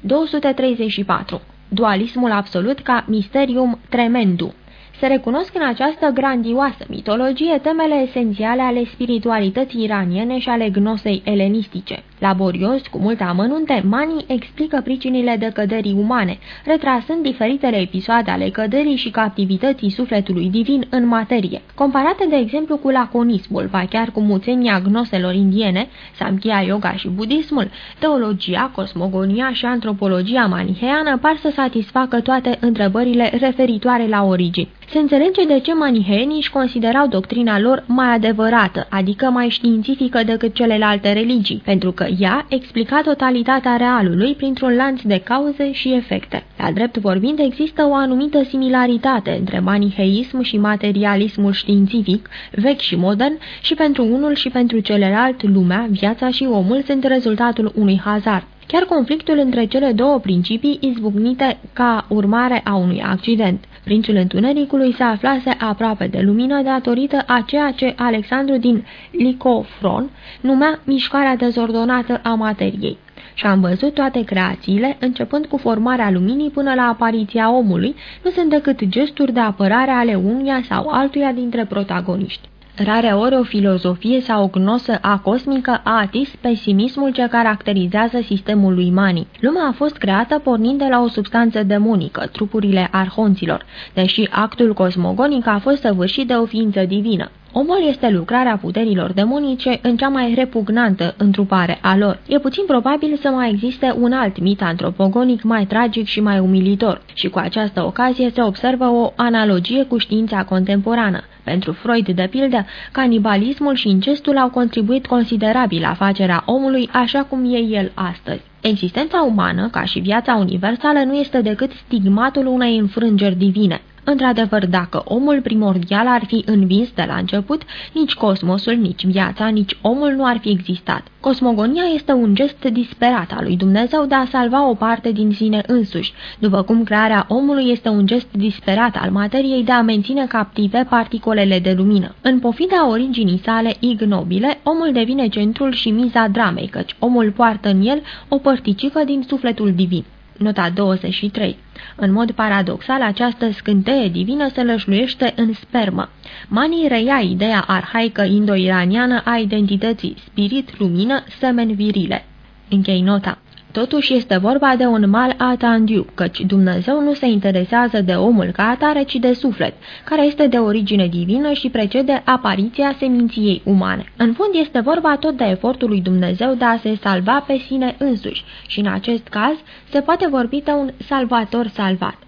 234. Dualismul absolut ca mysterium tremendum se recunosc în această grandioasă mitologie temele esențiale ale spiritualității iraniene și ale gnosei elenistice. Laborios, cu multe amănunte, Mani explică pricinile decăderii umane, retrasând diferitele episoade ale căderii și captivității sufletului divin în materie. Comparate, de exemplu, cu laconismul, va chiar cu muțenia gnoselor indiene, Samkhya Yoga și budismul, teologia, cosmogonia și antropologia maniheană par să satisfacă toate întrebările referitoare la origini. Se înțelege de ce maniheenii își considerau doctrina lor mai adevărată, adică mai științifică decât celelalte religii, pentru că ea explica totalitatea realului printr-un lanț de cauze și efecte. La drept vorbind, există o anumită similaritate între maniheism și materialismul științific, vechi și modern, și pentru unul și pentru celălalt lumea, viața și omul sunt rezultatul unui hazard. Chiar conflictul între cele două principii izbucnite ca urmare a unui accident. Prințul Întunericului se aflase aproape de lumină datorită a ceea ce Alexandru din Licofron numea mișcarea dezordonată a materiei. Și am văzut toate creațiile, începând cu formarea luminii până la apariția omului, nu sunt decât gesturi de apărare ale unuia sau altuia dintre protagoniști. Rare ori o filozofie sau o gnosă a cosmică a atins pesimismul ce caracterizează sistemul lui Mani. Lumea a fost creată pornind de la o substanță demonică, trupurile arhonților, deși actul cosmogonic a fost săvârșit de o ființă divină. Omul este lucrarea puterilor demonice în cea mai repugnantă întrupare a lor. E puțin probabil să mai existe un alt mit antropogonic mai tragic și mai umilitor și cu această ocazie se observă o analogie cu știința contemporană. Pentru Freud, de pildă, canibalismul și incestul au contribuit considerabil la facerea omului așa cum e el astăzi. Existența umană, ca și viața universală, nu este decât stigmatul unei înfrângeri divine. Într-adevăr, dacă omul primordial ar fi învins de la început, nici cosmosul, nici viața, nici omul nu ar fi existat. Cosmogonia este un gest disperat al lui Dumnezeu de a salva o parte din sine însuși, după cum crearea omului este un gest disperat al materiei de a menține captive particolele de lumină. În pofida originii sale ignobile, omul devine centrul și miza dramei, căci omul poartă în el o părticică din sufletul divin. Nota 23 în mod paradoxal, această scânteie divină se lășluiește în spermă. Manii reia ideea arhaică indo-iraniană a identității spirit-lumină semen virile. Închei nota. Totuși este vorba de un mal atandiu, căci Dumnezeu nu se interesează de omul ca atare, ci de suflet, care este de origine divină și precede apariția seminției umane. În fond este vorba tot de efortul lui Dumnezeu de a se salva pe sine însuși și în acest caz se poate vorbi de un salvator salvat.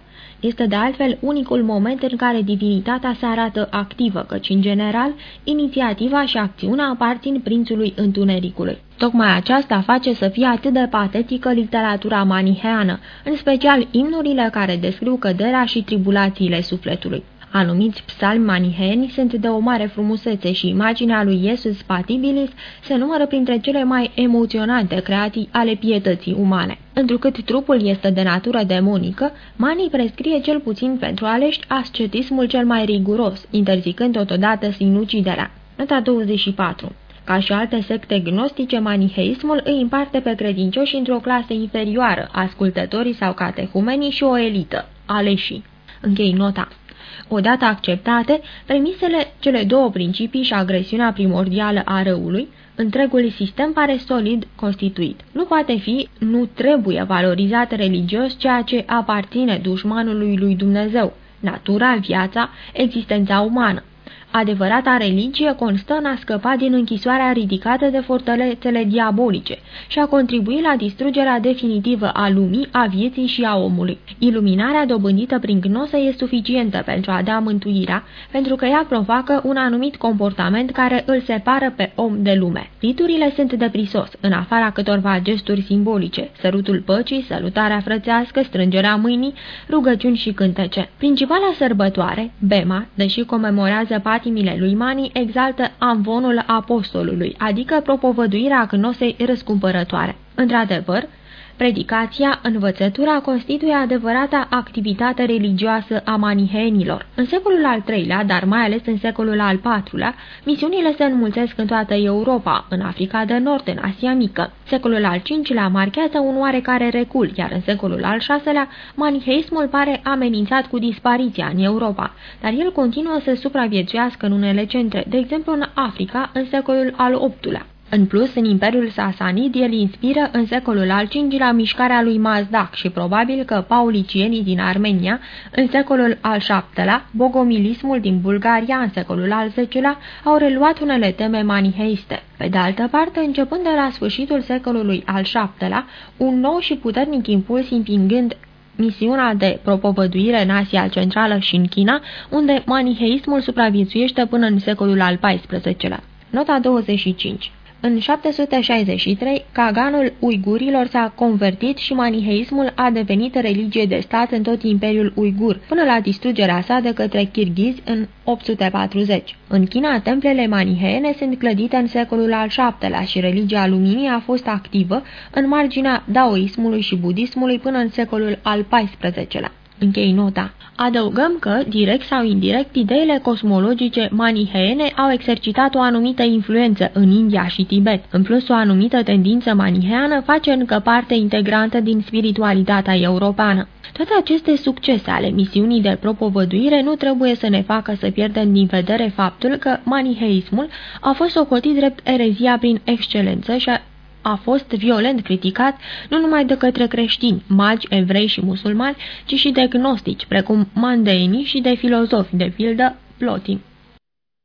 Este de altfel unicul moment în care divinitatea se arată activă, căci, în general, inițiativa și acțiunea aparțin prințului întunericului. Tocmai aceasta face să fie atât de patetică literatura maniheană, în special imnurile care descriu căderea și tribulațiile sufletului. Anumiți psalmi maniheni sunt de o mare frumusețe și imaginea lui Iesus Patibilis se numără printre cele mai emoționante creații ale pietății umane. Întrucât trupul este de natură demonică, Mani prescrie cel puțin pentru alești ascetismul cel mai riguros, interzicând totodată sinuciderea. Nota 24 ca și alte secte gnostice, maniheismul îi împarte pe credincioși într-o clasă inferioară, ascultătorii sau catehumenii și o elită, aleșii. Închei nota. Odată acceptate, premisele, cele două principii și agresiunea primordială a răului, întregul sistem pare solid constituit. Nu poate fi, nu trebuie valorizat religios ceea ce aparține dușmanului lui Dumnezeu, natura, viața, existența umană. Adevărata religie constă în a scăpa din închisoarea ridicată de fortălețele diabolice și a contribui la distrugerea definitivă a lumii, a vieții și a omului. Iluminarea dobândită prin gnosă e suficientă pentru a da mântuirea, pentru că ea provoacă un anumit comportament care îl separă pe om de lume. Riturile sunt de prisos, în afara câtorva gesturi simbolice, sărutul păcii, salutarea frățească, strângerea mâinii, rugăciuni și cântece. Principala sărbătoare, Bema, deși comemorează pat patimile lui Mani exaltă amvonul apostolului, adică propovăduirea gnosei răscumpărătoare. Într-adevăr, Predicația, învățătura, constituie adevărata activitate religioasă a maniheenilor. În secolul al III-lea, dar mai ales în secolul al IV-lea, misiunile se înmulțesc în toată Europa, în Africa de Nord, în Asia Mică. Secolul al V-lea marchează un oarecare recul, iar în secolul al VI-lea, maniheismul pare amenințat cu dispariția în Europa, dar el continuă să supraviețuiască în unele centre, de exemplu în Africa, în secolul al VIII-lea. În plus, în Imperiul Sasanid, el inspiră în secolul al V-lea mișcarea lui Mazdak și probabil că paulicienii din Armenia, în secolul al VII-lea, bogomilismul din Bulgaria, în secolul al X-lea, au reluat unele teme maniheiste. Pe de altă parte, începând de la sfârșitul secolului al VII-lea, un nou și puternic impuls împingând misiunea de propovăduire în Asia Centrală și în China, unde maniheismul supraviețuiește până în secolul al XIV-lea. Nota 25 în 763, Kaganul uigurilor s-a convertit și maniheismul a devenit religie de stat în tot Imperiul Uigur, până la distrugerea sa de către kirghizi în 840. În China, templele maniheene sunt clădite în secolul al VII-lea și religia luminii a fost activă în marginea daoismului și budismului până în secolul al XIV-lea. Închei nota. Adăugăm că, direct sau indirect, ideile cosmologice maniheene au exercitat o anumită influență în India și Tibet. În plus, o anumită tendință maniheană face încă parte integrantă din spiritualitatea europeană. Toate aceste succese ale misiunii de propovăduire nu trebuie să ne facă să pierdem din vedere faptul că maniheismul a fost socotit drept erezia prin excelență și a fost violent criticat nu numai de către creștini, magi, evrei și musulmani, ci și de gnostici, precum mandeinii și de filozofi, de pildă Plotin.